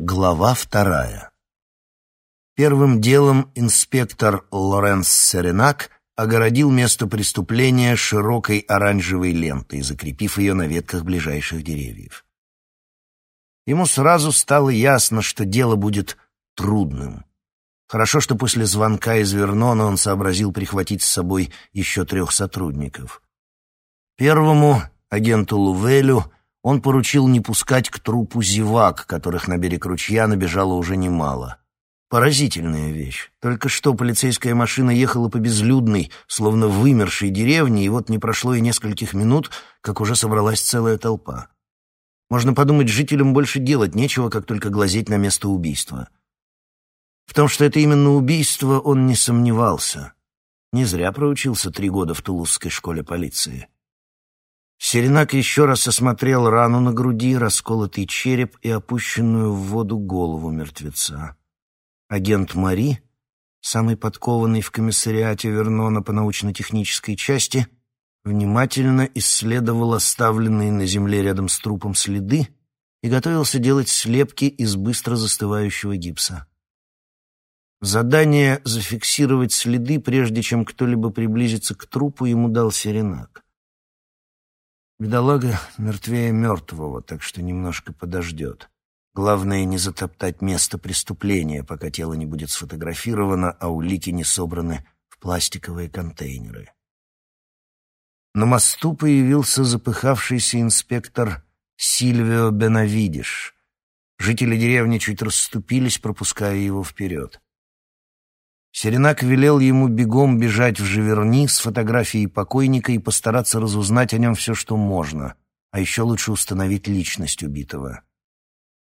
Глава вторая. Первым делом инспектор Лоренс Серенак огородил место преступления широкой оранжевой лентой, закрепив ее на ветках ближайших деревьев. Ему сразу стало ясно, что дело будет трудным. Хорошо, что после звонка из Вернона он сообразил прихватить с собой еще трех сотрудников. Первому, агенту Лувелю, он поручил не пускать к трупу зевак, которых на берег ручья набежало уже немало. Поразительная вещь. Только что полицейская машина ехала по безлюдной, словно вымершей деревне, и вот не прошло и нескольких минут, как уже собралась целая толпа. Можно подумать, жителям больше делать нечего, как только глазеть на место убийства. В том, что это именно убийство, он не сомневался. Не зря проучился три года в Тулузской школе полиции. Серенак еще раз осмотрел рану на груди, расколотый череп и опущенную в воду голову мертвеца. Агент Мари, самый подкованный в комиссариате Вернона по научно-технической части, внимательно исследовал оставленные на земле рядом с трупом следы и готовился делать слепки из быстро застывающего гипса. Задание зафиксировать следы, прежде чем кто-либо приблизится к трупу, ему дал Серенак. Бедолага мертвее мертвого, так что немножко подождет. Главное не затоптать место преступления, пока тело не будет сфотографировано, а улики не собраны в пластиковые контейнеры. На мосту появился запыхавшийся инспектор Сильвио Бенавидиш. Жители деревни чуть расступились, пропуская его вперед. Серенак велел ему бегом бежать в Живерни с фотографией покойника и постараться разузнать о нем все, что можно, а еще лучше установить личность убитого.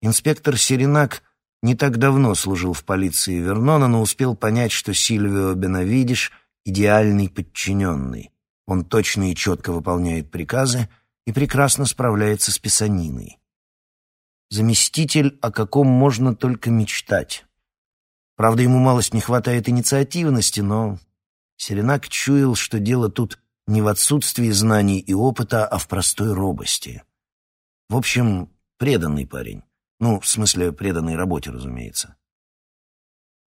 Инспектор Серенак не так давно служил в полиции Вернона, но успел понять, что Сильвио Бенавидиш — идеальный подчиненный. Он точно и четко выполняет приказы и прекрасно справляется с писаниной. Заместитель, о каком можно только мечтать. Правда, ему малость не хватает инициативности, но Серенак чуял, что дело тут не в отсутствии знаний и опыта, а в простой робости. В общем, преданный парень. Ну, в смысле, преданной работе, разумеется.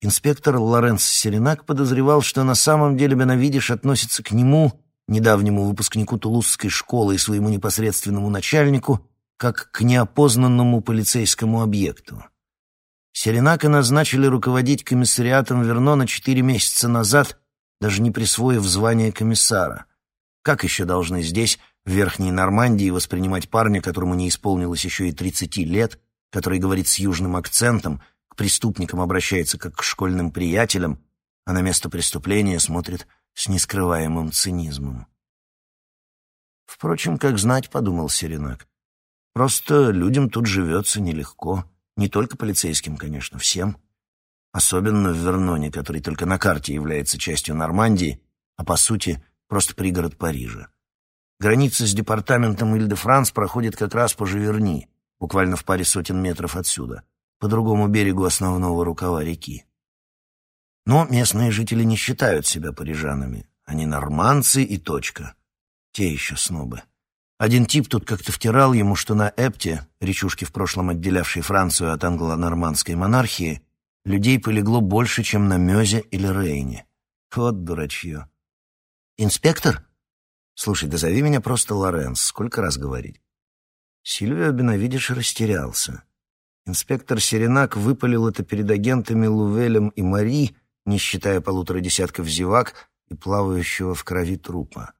Инспектор Лоренс Серенак подозревал, что на самом деле Бенавидиш относится к нему, недавнему выпускнику Тулузской школы и своему непосредственному начальнику, как к неопознанному полицейскому объекту. Серенака назначили руководить комиссариатом Вернона четыре месяца назад, даже не присвоив звание комиссара. Как еще должны здесь, в Верхней Нормандии, воспринимать парня, которому не исполнилось еще и тридцати лет, который говорит с южным акцентом, к преступникам обращается как к школьным приятелям, а на место преступления смотрит с нескрываемым цинизмом? Впрочем, как знать, подумал Серенак. Просто людям тут живется нелегко. Не только полицейским, конечно, всем. Особенно в Верноне, который только на карте является частью Нормандии, а по сути просто пригород Парижа. Граница с департаментом Иль-де-Франс проходит как раз по Живерни, буквально в паре сотен метров отсюда, по другому берегу основного рукава реки. Но местные жители не считают себя парижанами. Они норманцы и точка. Те еще снобы. Один тип тут как-то втирал ему, что на Эпте, речушке в прошлом отделявшей Францию от англо-нормандской монархии, людей полегло больше, чем на Мезе или Рейне. Вот дурачье. «Инспектор?» «Слушай, да меня просто Лоренс. Сколько раз говорить?» Сильвио Беновидиш растерялся. Инспектор Серенак выпалил это перед агентами Лувелем и Мари, не считая полутора десятков зевак и плавающего в крови трупа.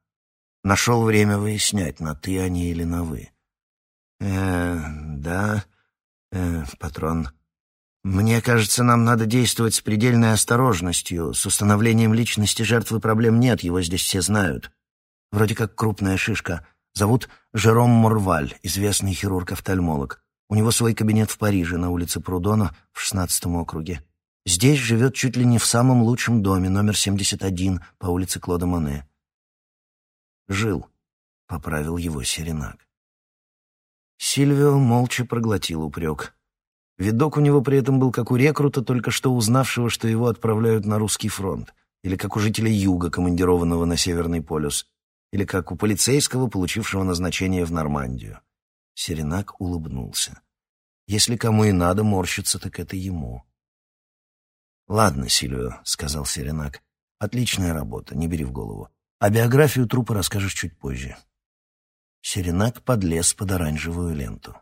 Нашел время выяснять, на «ты» они или на «вы». «Э, да, э, патрон. Мне кажется, нам надо действовать с предельной осторожностью. С установлением личности жертвы проблем нет, его здесь все знают. Вроде как крупная шишка. Зовут Жером Морваль, известный хирург-офтальмолог. У него свой кабинет в Париже, на улице Прудона, в шестнадцатом округе. Здесь живет чуть ли не в самом лучшем доме, номер 71, по улице Клода Моне. Жил, — поправил его Серенак. Сильвио молча проглотил упрек. Видок у него при этом был как у рекрута, только что узнавшего, что его отправляют на русский фронт, или как у жителя Юга, командированного на Северный полюс, или как у полицейского, получившего назначение в Нормандию. Серенак улыбнулся. Если кому и надо морщиться, так это ему. «Ладно, Сильвио», — сказал Серенак. «Отличная работа, не бери в голову. А биографию трупа расскажешь чуть позже». Серенак подлез под оранжевую ленту.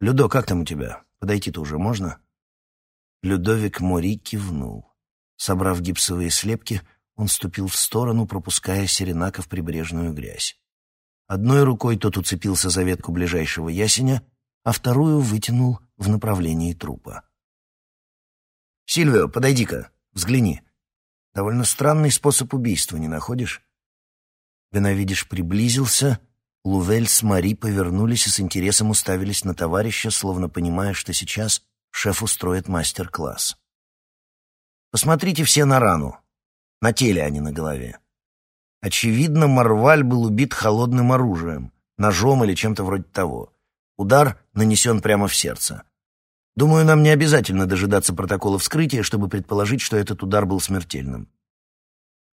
«Людо, как там у тебя? Подойти-то уже можно?» Людовик Мори кивнул. Собрав гипсовые слепки, он ступил в сторону, пропуская Серенака в прибрежную грязь. Одной рукой тот уцепился за ветку ближайшего ясеня, а вторую вытянул в направлении трупа. «Сильвио, подойди-ка, взгляни. Довольно странный способ убийства, не находишь?» Беновидиш приблизился, Лувель с Мари повернулись и с интересом уставились на товарища, словно понимая, что сейчас шеф устроит мастер-класс. «Посмотрите все на рану. На теле, а не на голове. Очевидно, Марваль был убит холодным оружием, ножом или чем-то вроде того. Удар нанесен прямо в сердце. Думаю, нам не обязательно дожидаться протокола вскрытия, чтобы предположить, что этот удар был смертельным.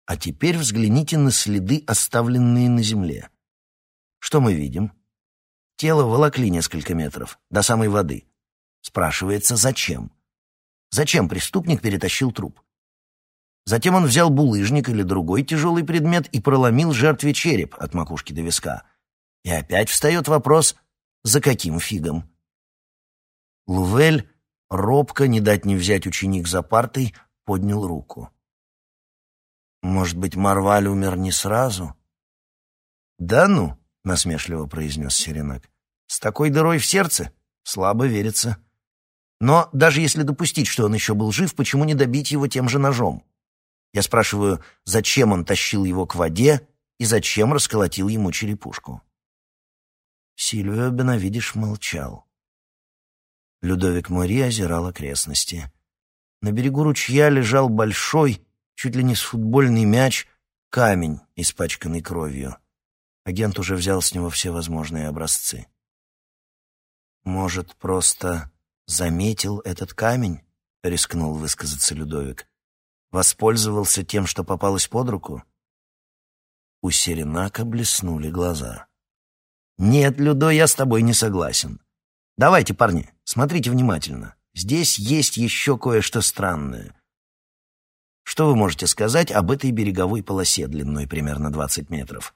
А теперь взгляните на следы, оставленные на земле. Что мы видим? Тело волокли несколько метров, до самой воды. Спрашивается, зачем? Зачем преступник перетащил труп? Затем он взял булыжник или другой тяжелый предмет и проломил жертве череп от макушки до виска. И опять встает вопрос, за каким фигом? Лувель, робко, не дать не взять ученик за партой, поднял руку. «Может быть, Марваль умер не сразу?» «Да ну», — насмешливо произнес Серенак, — «с такой дырой в сердце слабо верится. Но даже если допустить, что он еще был жив, почему не добить его тем же ножом? Я спрашиваю, зачем он тащил его к воде и зачем расколотил ему черепушку?» Сильвио Бенавидиш молчал. Людовик Мори озирал окрестности. На берегу ручья лежал большой, чуть ли не с футбольный мяч, камень, испачканный кровью. Агент уже взял с него все возможные образцы. «Может, просто заметил этот камень?» — рискнул высказаться Людовик. «Воспользовался тем, что попалось под руку?» У Серенака блеснули глаза. «Нет, Людо, я с тобой не согласен. Давайте, парни, смотрите внимательно. Здесь есть еще кое-что странное. Что вы можете сказать об этой береговой полосе длиной примерно 20 метров?»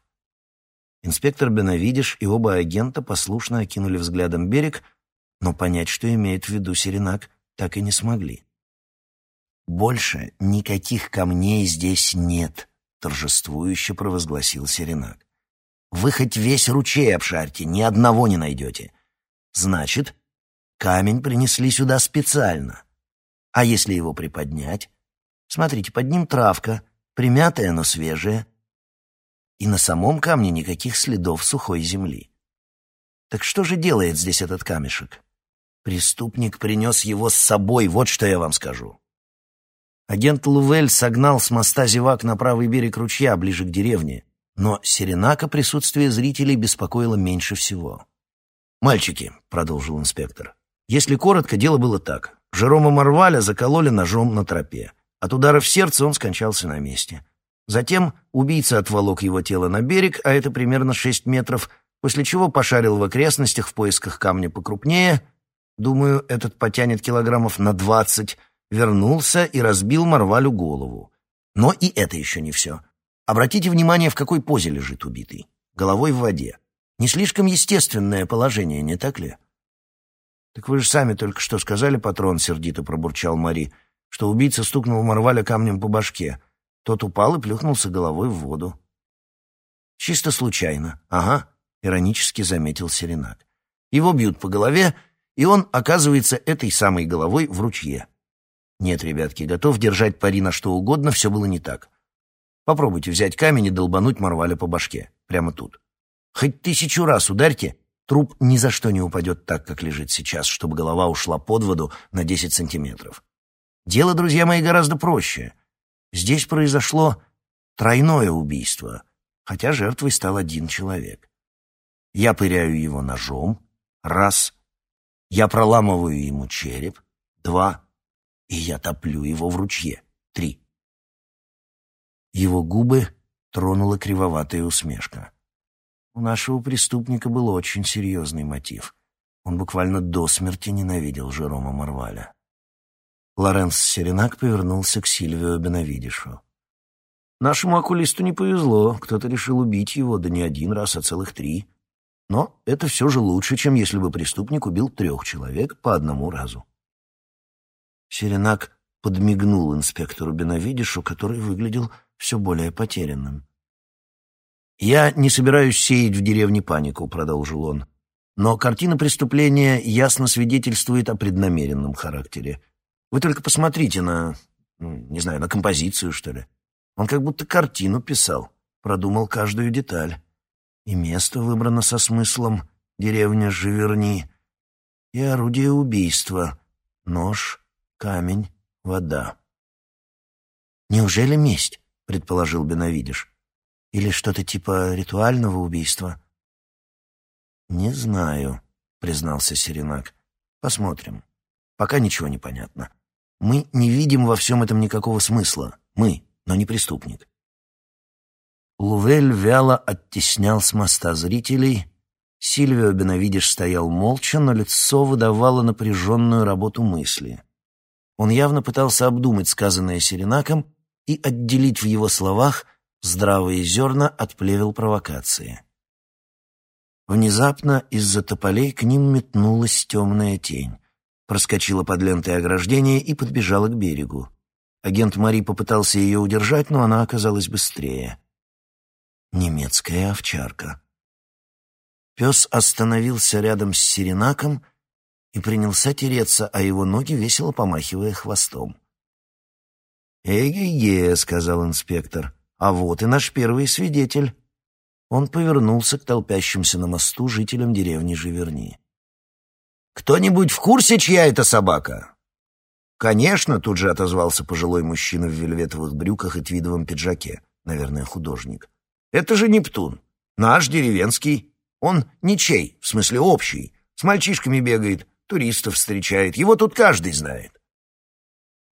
Инспектор Беновидиш и оба агента послушно окинули взглядом берег, но понять, что имеет в виду Серенак, так и не смогли. «Больше никаких камней здесь нет», — торжествующе провозгласил Серенак. Вы хоть весь ручей обшарьте, ни одного не найдете. Значит, камень принесли сюда специально. А если его приподнять? Смотрите, под ним травка, примятая, но свежая. И на самом камне никаких следов сухой земли. Так что же делает здесь этот камешек? Преступник принес его с собой, вот что я вам скажу. Агент Лувель согнал с моста зевак на правый берег ручья, ближе к деревне. Но Серенака присутствие зрителей беспокоило меньше всего. «Мальчики», — продолжил инспектор, — «если коротко, дело было так. Жерома Марваля закололи ножом на тропе. От удара в сердце он скончался на месте. Затем убийца отволок его тело на берег, а это примерно шесть метров, после чего пошарил в окрестностях в поисках камня покрупнее, думаю, этот потянет килограммов на двадцать, вернулся и разбил Марвалю голову. Но и это еще не все. Обратите внимание, в какой позе лежит убитый. Головой в воде. Не слишком естественное положение, не так ли? «Так вы же сами только что сказали, патрон», — сердито пробурчал Мари, что убийца стукнул Марваля камнем по башке. Тот упал и плюхнулся головой в воду. «Чисто случайно. Ага», — иронически заметил Серенак. «Его бьют по голове, и он оказывается этой самой головой в ручье». «Нет, ребятки, готов держать пари на что угодно, все было не так. Попробуйте взять камень и долбануть Марваля по башке. Прямо тут. Хоть тысячу раз ударьте, труп ни за что не упадет так, как лежит сейчас, чтобы голова ушла под воду на 10 сантиметров. Дело, друзья мои, гораздо проще. Здесь произошло тройное убийство, хотя жертвой стал один человек. Я пыряю его ножом, раз. Я проламываю ему череп, два. И я топлю его в ручье, три. Его губы тронула кривоватая усмешка. У нашего преступника был очень серьезный мотив. Он буквально до смерти ненавидел Жерома Марваля. Лоренс Серенак повернулся к Сильвио Бенавидишу. «Нашему окулисту не повезло. Кто-то решил убить его, да не один раз, а целых три. Но это все же лучше, чем если бы преступник убил трех человек по одному разу». Серенак подмигнул инспектору Бенавидишу, который выглядел все более потерянным. «Я не собираюсь сеять в деревне панику», — продолжил он. «Но картина преступления ясно свидетельствует о преднамеренном характере. Вы только посмотрите на, ну, не знаю, на композицию, что ли. Он как будто картину писал, продумал каждую деталь. И место выбрано со смыслом «деревня Живерни», и орудие убийства — нож, камень, вода. «Неужели месть?» — предположил Беновидиш. «Или что-то типа ритуального убийства?» «Не знаю», — признался Серенак. «Посмотрим. Пока ничего не понятно. Мы не видим во всем этом никакого смысла. Мы, но не преступник. Лувель вяло оттеснял с моста зрителей. Сильвио Беновидиш стоял молча, но лицо выдавало напряженную работу мысли. Он явно пытался обдумать сказанное Серенаком и отделить в его словах здравые зерна от плевел провокации. Внезапно из-за тополей к ним метнулась темная тень проскочила под лентой ограждения и подбежала к берегу. Агент Мари попытался ее удержать, но она оказалась быстрее. Немецкая овчарка. Пес остановился рядом с Сиренаком и принялся тереться, а его ноги весело помахивая хвостом. «Эге-ге», — сказал инспектор, — «а вот и наш первый свидетель». Он повернулся к толпящимся на мосту жителям деревни Живерни. «Кто-нибудь в курсе, чья это собака?» «Конечно», — тут же отозвался пожилой мужчина в вельветовых брюках и твидовом пиджаке, наверное, художник. «Это же Нептун, наш деревенский. Он ничей, в смысле общий, с мальчишками бегает, туристов встречает, его тут каждый знает».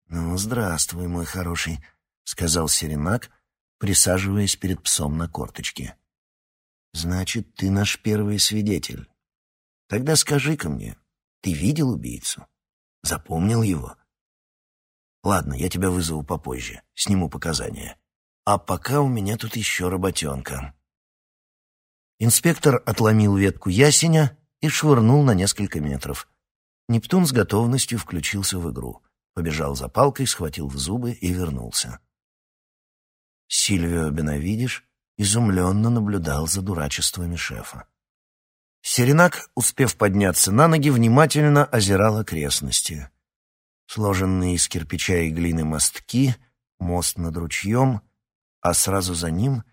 «Ну, здравствуй, мой хороший», — сказал Серенак, присаживаясь перед псом на корточке. «Значит, ты наш первый свидетель. Тогда скажи-ка мне, ты видел убийцу? Запомнил его? Ладно, я тебя вызову попозже, сниму показания. А пока у меня тут еще работенка. Инспектор отломил ветку ясеня и швырнул на несколько метров. Нептун с готовностью включился в игру. Побежал за палкой, схватил в зубы и вернулся. Сильвио Бенавидиш изумленно наблюдал за дурачествами шефа. Серенак, успев подняться на ноги, внимательно озирал окрестности. Сложенные из кирпича и глины мостки, мост над ручьем, а сразу за ним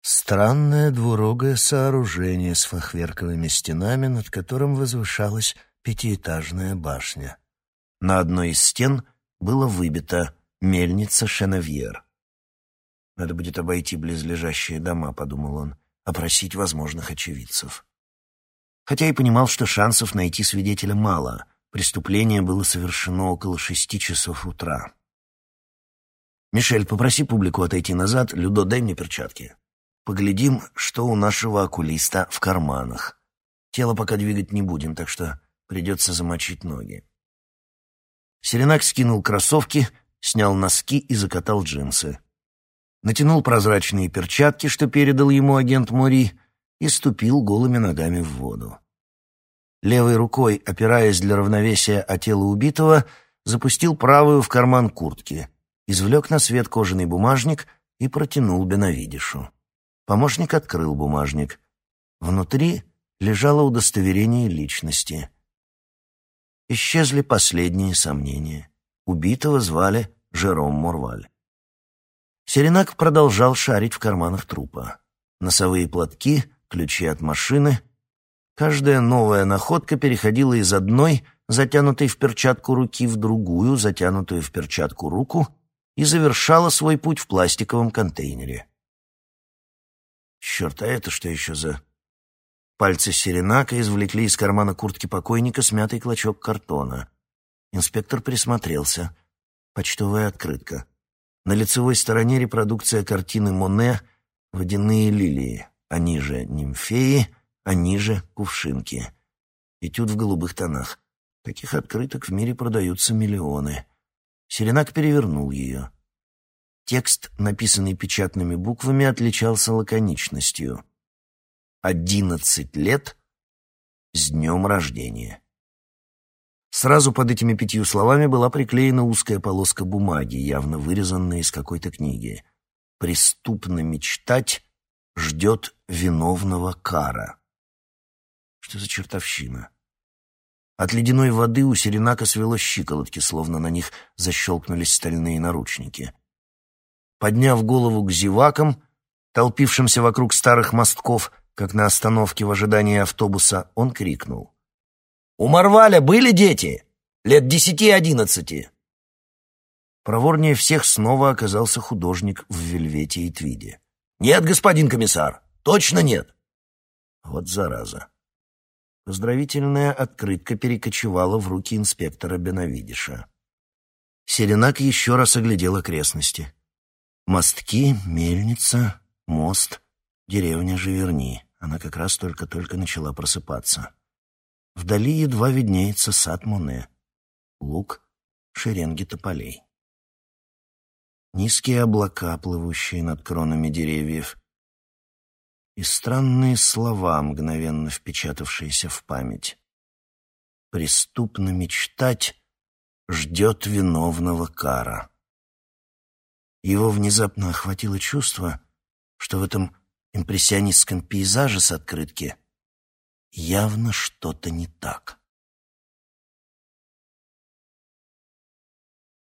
странное двурогое сооружение с фахверковыми стенами, над которым возвышалась пятиэтажная башня. На одной из стен было выбито «Мельница Шенавьер». «Надо будет обойти близлежащие дома», — подумал он, — «опросить возможных очевидцев» хотя и понимал, что шансов найти свидетеля мало. Преступление было совершено около шести часов утра. «Мишель, попроси публику отойти назад. Людо, дай мне перчатки. Поглядим, что у нашего окулиста в карманах. Тело пока двигать не будем, так что придется замочить ноги». Серенак скинул кроссовки, снял носки и закатал джинсы. Натянул прозрачные перчатки, что передал ему агент Мори, и ступил голыми ногами в воду. Левой рукой, опираясь для равновесия о тело убитого, запустил правую в карман куртки, извлек на свет кожаный бумажник и протянул Беновидишу. Помощник открыл бумажник. Внутри лежало удостоверение личности. Исчезли последние сомнения. Убитого звали Жером Мурваль. Серенак продолжал шарить в карманах трупа. Носовые платки — ключи от машины. Каждая новая находка переходила из одной, затянутой в перчатку руки, в другую, затянутую в перчатку руку, и завершала свой путь в пластиковом контейнере. Черт, а это что еще за... Пальцы Серенака извлекли из кармана куртки покойника смятый клочок картона. Инспектор присмотрелся. Почтовая открытка. На лицевой стороне репродукция картины Моне «Водяные лилии». Они же нимфеи, они же кувшинки. Этюд в голубых тонах. Таких открыток в мире продаются миллионы. Серенак перевернул ее. Текст, написанный печатными буквами, отличался лаконичностью. «Одиннадцать лет с днем рождения». Сразу под этими пятью словами была приклеена узкая полоска бумаги, явно вырезанная из какой-то книги. «Преступно мечтать ждет виновного кара». Что за чертовщина? От ледяной воды у Серенака свело щиколотки, словно на них защелкнулись стальные наручники. Подняв голову к зевакам, толпившимся вокруг старых мостков, как на остановке в ожидании автобуса, он крикнул. «У Марваля были дети? Лет десяти-одиннадцати?» Проворнее всех снова оказался художник в вельвете и твиде. «Нет, господин комиссар, точно нет!» Вот зараза. Поздравительная открытка перекочевала в руки инспектора Беновидиша. Серенак еще раз оглядел окрестности. Мостки, мельница, мост, деревня Живерни. Она как раз только-только начала просыпаться. Вдали едва виднеется сад Моне. Луг, шеренги тополей. Низкие облака, плывущие над кронами деревьев. И странные слова, мгновенно впечатавшиеся в память. «Преступно мечтать ждет виновного кара». Его внезапно охватило чувство, что в этом импрессионистском пейзаже с открытки явно что-то не так.